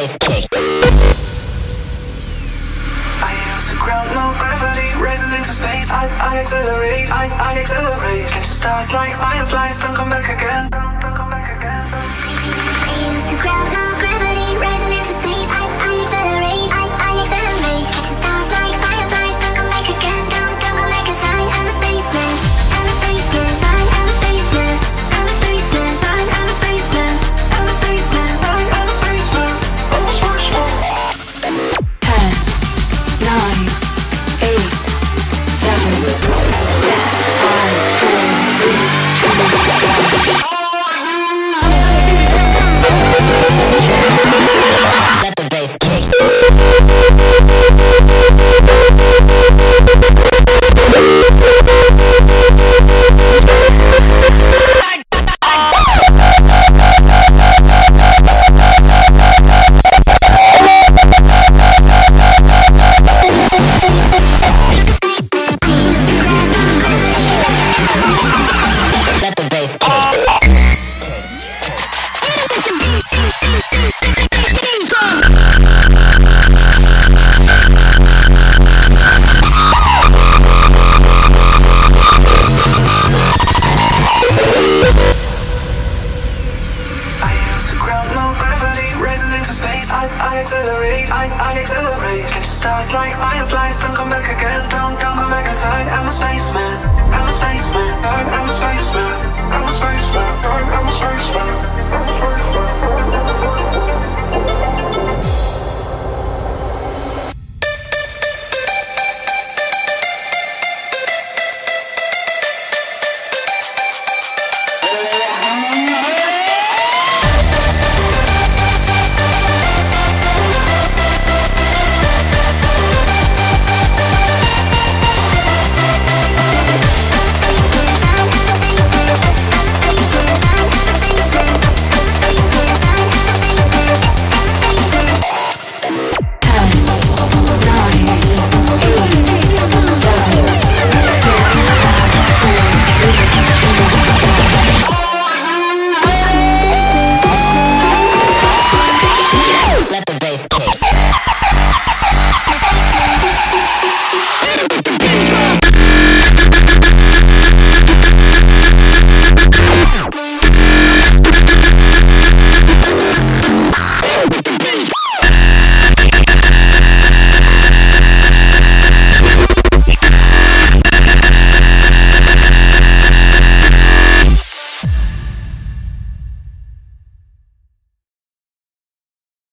bass kick. I ground, no gravity, rising into space. I, I accelerate, I, I accelerate. catch the stars like fireflies, don't come back again. I, I accelerate, I, I accelerate. Catch stars like fireflies, then come back again, don't come back